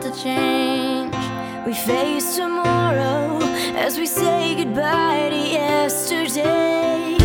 to change. We face tomorrow as we say goodbye to yesterday.